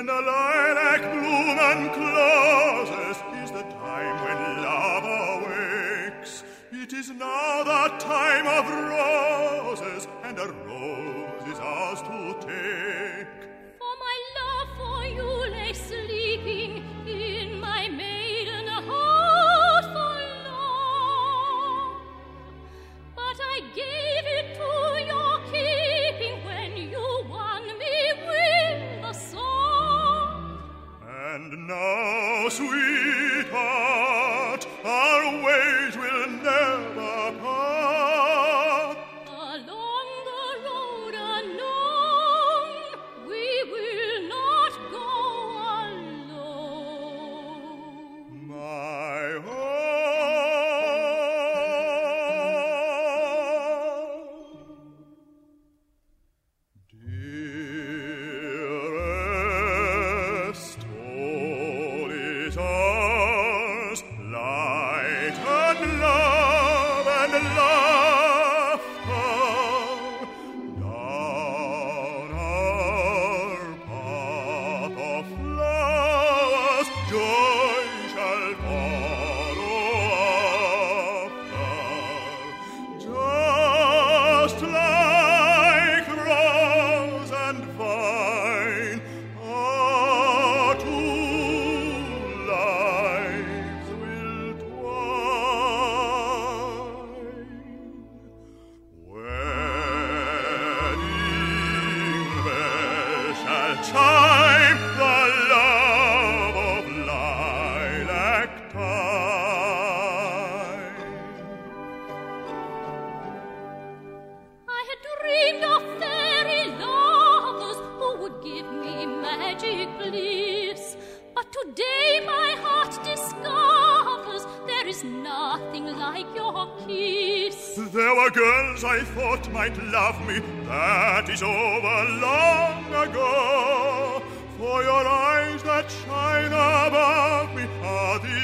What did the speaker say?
When the lilac bloom and closes is the time when love awakes. It is now the time of roses, and a rose is ours to take. Shall the love of lilac time. I had dreamed of fairy lovers who would give me magic bliss. But today my heart discovers there is nothing like your kiss. There were girls I thought might love me, that is over long ago. For your eyes that shine above me are the